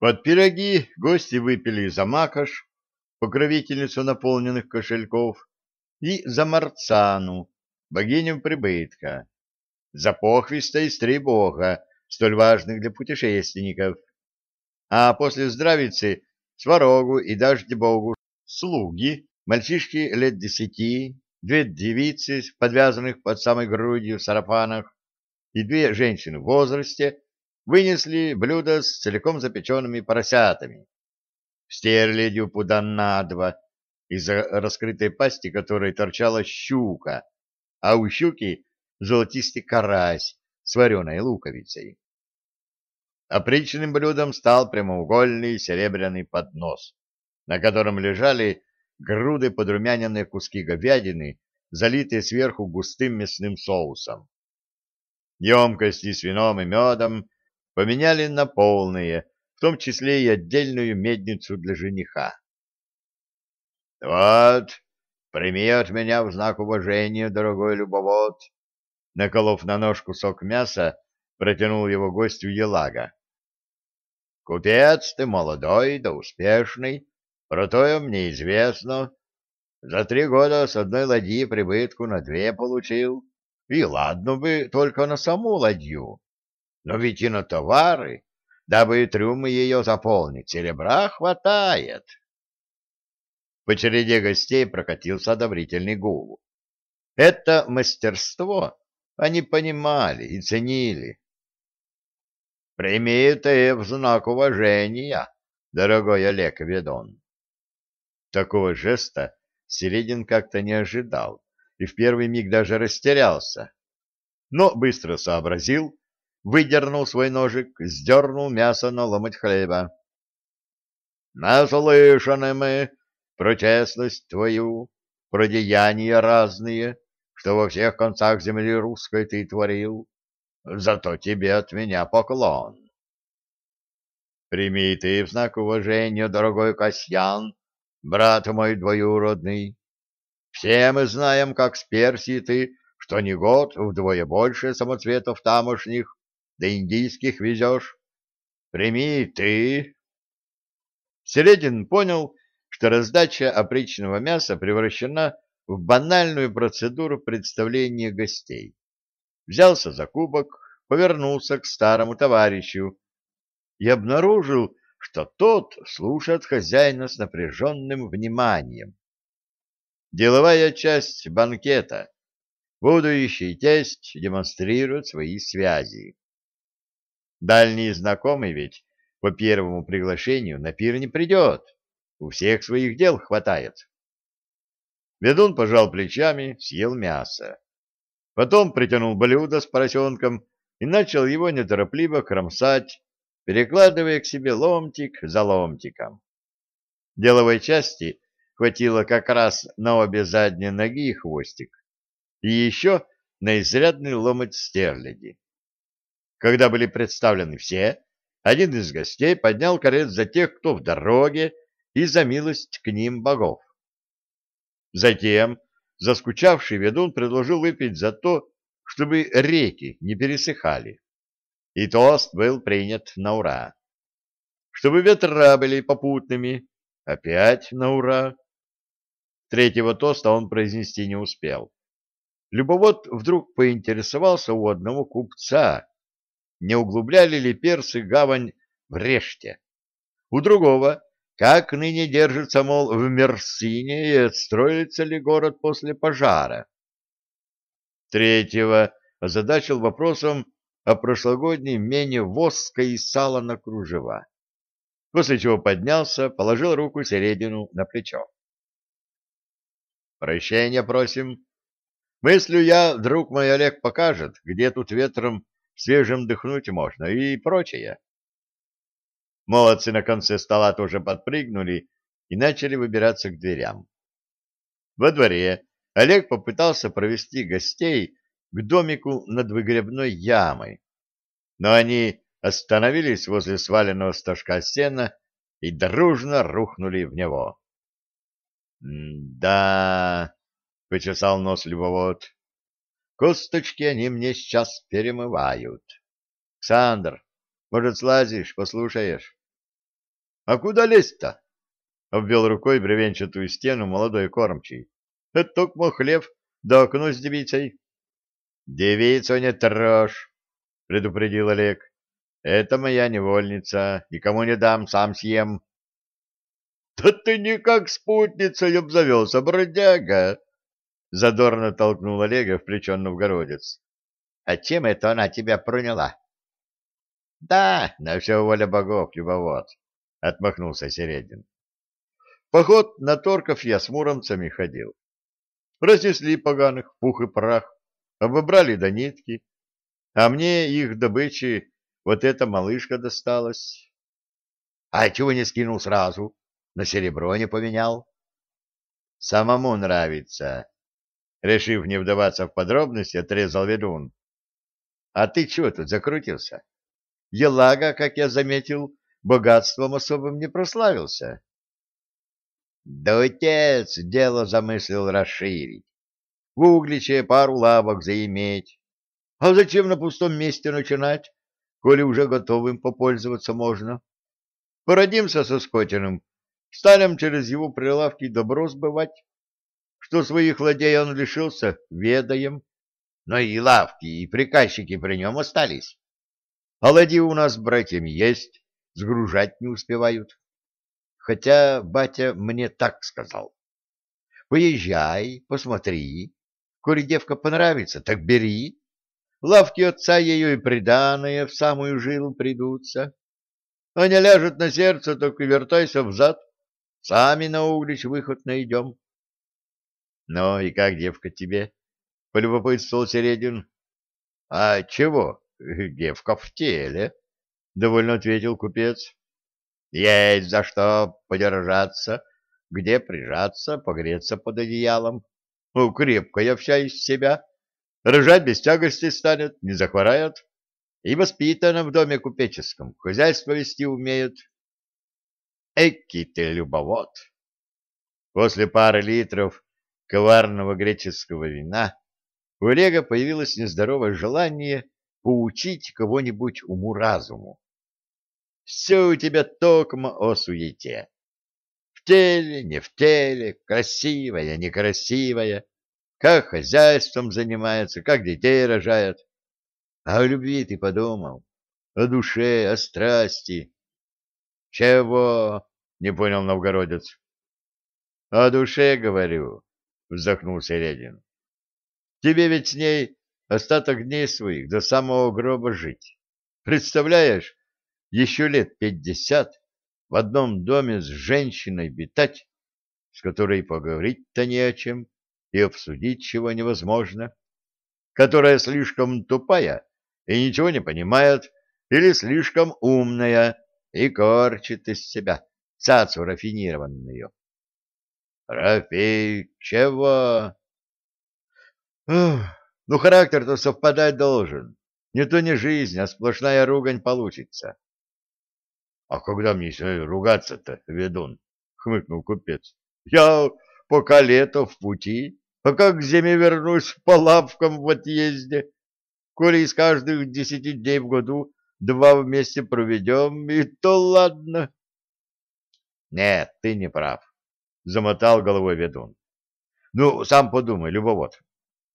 Под пироги гости выпили за Макаш, покровительницу наполненных кошельков, и за Марцану, богиню прибытка, за Похвиста и Стребога, столь важных для путешественников, а после здравицы Сварогу и Дождь-богу слуги, мальчишки лет десяти, две девицы, подвязанных под самой грудью в сарафанах, и две женщины в возрасте вынесли блюдо с целиком запеченными поросятами, стерлядью пуда на два, из раскрытой пасти которой торчала щука, а у щуки золотистый карась с вареной луковицей. Опричным блюдом стал прямоугольный серебряный поднос, на котором лежали груды подрумяненные куски говядины, залитые сверху густым мясным соусом. Емкости с вином и медом поменяли на полные, в том числе и отдельную медницу для жениха. — Вот, прими от меня в знак уважения, дорогой любовод. Наколов на нож кусок мяса, протянул его гостю Елага. — Купец ты молодой да успешный, про то мне известно. За три года с одной ладьи прибытку на две получил. И ладно бы только на саму ладью, но ведь и на товары, дабы трюмы ее заполнить, серебра хватает. По череде гостей прокатился одобрительный гул. Это мастерство они понимали и ценили. Прими ты в знак уважения, дорогой Олег Ведон. Такого жеста Середин как-то не ожидал и в первый миг даже растерялся. Но быстро сообразил, выдернул свой ножик, сдернул мясо на ломоть хлеба. «Наслышаны мы про честность твою, про деяния разные, что во всех концах земли русской ты творил. Зато тебе от меня поклон». «Прими ты в знак уважения, дорогой Касьян, брат мой двоюродный. Все мы знаем, как с Персии ты, что не год вдвое больше самоцветов тамошних, да индийских везешь. Прими ты. Середин понял, что раздача опричного мяса превращена в банальную процедуру представления гостей. Взялся за кубок, повернулся к старому товарищу и обнаружил, что тот слушает хозяина с напряженным вниманием. Деловая часть банкета. Будущий тесть демонстрирует свои связи. Дальний знакомый ведь по первому приглашению на пир не придет. У всех своих дел хватает. Ведун пожал плечами, съел мясо. Потом притянул блюдо с поросенком и начал его неторопливо кромсать, перекладывая к себе ломтик за ломтиком. Деловой части хватило как раз на обе задние ноги и хвостик, и еще на изрядный ломоть стерляди. Когда были представлены все, один из гостей поднял карет за тех, кто в дороге, и за милость к ним богов. Затем заскучавший ведун предложил выпить за то, чтобы реки не пересыхали и тост был принят на ура. Чтобы ветра были попутными, опять на ура. Третьего тоста он произнести не успел. Любовод вдруг поинтересовался у одного купца, не углубляли ли персы гавань в Реште. У другого, как ныне держится, мол, в Мерсине и отстроится ли город после пожара. Третьего озадачил вопросом, о прошлогодней мене воска и сала на кружева, после чего поднялся, положил руку середину на плечо. «Прощения просим. Мыслю я, друг мой Олег покажет, где тут ветром свежим дыхнуть можно и прочее». Молодцы на конце стола тоже подпрыгнули и начали выбираться к дверям. Во дворе Олег попытался провести гостей к домику над выгребной ямой, но они остановились возле сваленного стажка сена и дружно рухнули в него. — Да, — почесал нос любовод, — косточки они мне сейчас перемывают. — Ксандр, может, слазишь, послушаешь? А куда лезть-то? — обвел рукой бревенчатую стену молодой кормчий. — Это только хлеб, да окно с девицей. — Девицу не трожь, — предупредил Олег. — Это моя невольница, никому не дам, сам съем. — Да ты никак спутницей обзавелся, бродяга! — задорно толкнул Олега в плечо новгородец. — А чем это она тебя проняла? — Да, на все воля богов, любовод, — отмахнулся Середин. Поход на торков я с муромцами ходил. Разнесли поганых, пух и прах, обобрали до нитки, а мне их добычи вот эта малышка досталась. А чего не скинул сразу? На серебро не поменял? Самому нравится. Решив не вдаваться в подробности, отрезал ведун. А ты чего тут закрутился? Елага, как я заметил, богатством особым не прославился. Да отец дело замыслил расширить. В Угличе пару лавок заиметь. А зачем на пустом месте начинать, коли уже готовым попользоваться можно? Породимся со Скотиным, станем через его прилавки добро сбывать. Что своих владей он лишился, ведаем. Но и лавки, и приказчики при нем остались. А ладьи у нас братьями есть, сгружать не успевают хотя батя мне так сказал. Поезжай, посмотри, коли девка понравится, так бери. Лавки отца ее и приданые в самую жилу придутся. А не ляжет на сердце, так и вертайся взад. Сами на углич выход найдем. — Ну и как девка тебе? — полюбопытствовал Середин. — А чего? Девка в теле, — довольно ответил купец. Есть за что подержаться, где прижаться, погреться под одеялом. Ну, крепкая вся из себя. Рожать без тягости станет, не захворает. И воспитана в доме купеческом, хозяйство вести умеет. Эки ты любовод! После пары литров коварного греческого вина у Олега появилось нездоровое желание поучить кого-нибудь уму-разуму. Все у тебя токмо о суете. В теле, не в теле, красивая, некрасивая, как хозяйством занимается, как детей рожает. А о любви ты подумал, о душе, о страсти. Чего? — не понял новгородец. — О душе, говорю, — вздохнул Середин. — Тебе ведь с ней остаток дней своих до самого гроба жить. Представляешь, еще лет пятьдесят в одном доме с женщиной битать, с которой поговорить-то не о чем и обсудить чего невозможно, которая слишком тупая и ничего не понимает, или слишком умная и корчит из себя цацу рафинированную. Чего? Ух, ну, характер-то совпадать должен. Не то не жизнь, а сплошная ругань получится. — А когда мне ругаться-то, ведун? — хмыкнул купец. — Я пока лето в пути, а как к зиме вернусь по лавкам в отъезде? Коли из каждых десяти дней в году два вместе проведем, и то ладно. — Нет, ты не прав, — замотал головой ведун. — Ну, сам подумай, любовод.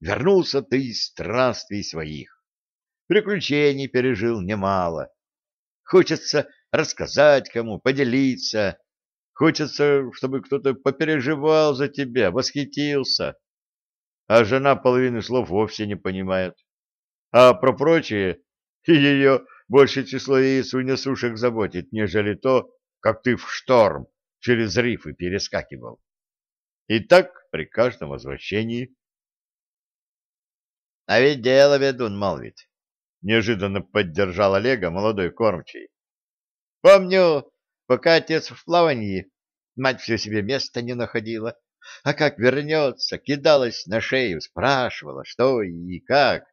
Вернулся ты из странствий своих. Приключений пережил немало. Хочется рассказать кому, поделиться. Хочется, чтобы кто-то попереживал за тебя, восхитился. А жена половины слов вовсе не понимает. А про прочее ее больше число яиц у заботит, нежели то, как ты в шторм через рифы перескакивал. И так при каждом возвращении. — А ведь дело ведун молвит. Неожиданно поддержал Олега молодой кормчий. Помню, пока отец в плавании, мать все себе места не находила. А как вернется, кидалась на шею, спрашивала, что и как.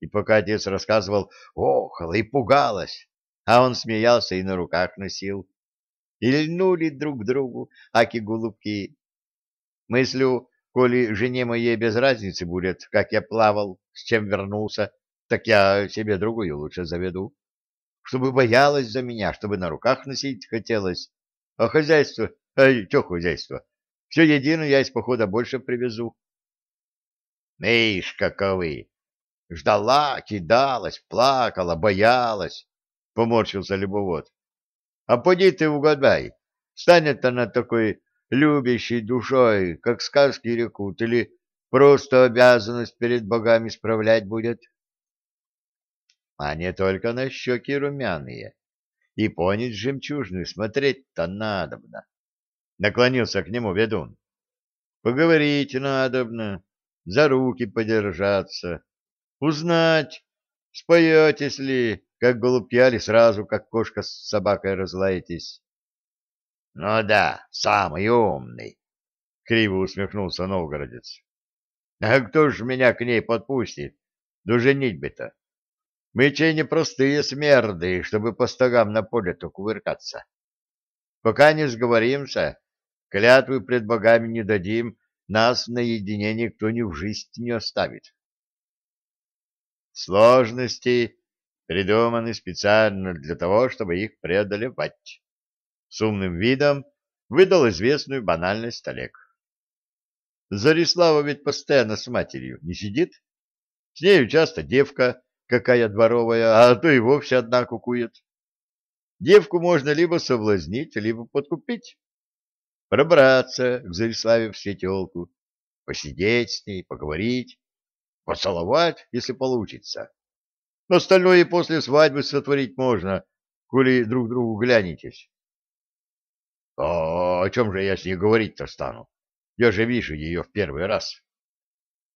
И пока отец рассказывал, охала и пугалась, а он смеялся и на руках носил. И льнули друг к другу, аки-голубки. Мыслю, коли жене моей без разницы будет, как я плавал, с чем вернулся, так я себе другую лучше заведу чтобы боялась за меня, чтобы на руках носить хотелось, А хозяйство? Ай, что хозяйство? Все едино я из похода больше привезу. Ишь, каковы! Ждала, кидалась, плакала, боялась, — поморщился любовод. А поди ты угадай, станет она такой любящей душой, как сказки рекут, или просто обязанность перед богами справлять будет? А не только на щеки румяные. И понять жемчужную смотреть-то надобно. Наклонился к нему ведун. Поговорить надобно, за руки подержаться, узнать, споетесь ли, как голубки, или сразу, как кошка с собакой разлаетесь. — Ну да, самый умный, — криво усмехнулся новгородец. — А кто ж меня к ней подпустит? Да женить-бы-то. Мы чей не простые смерды, чтобы по стогам на поле-то кувыркаться. Пока не сговоримся, клятвы пред богами не дадим, нас наедине никто ни в жизнь не оставит. Сложности придуманы специально для того, чтобы их преодолевать. С умным видом выдал известную банальность Олег. Зарислава ведь постоянно с матерью не сидит. С нею часто девка какая дворовая, а то и вовсе одна кукует. Девку можно либо соблазнить, либо подкупить. Пробраться к Зариславе в светелку, посидеть с ней, поговорить, поцеловать, если получится. Но остальное после свадьбы сотворить можно, коли друг другу глянетесь. А о чем же я с ней говорить-то стану? Я же вижу ее в первый раз.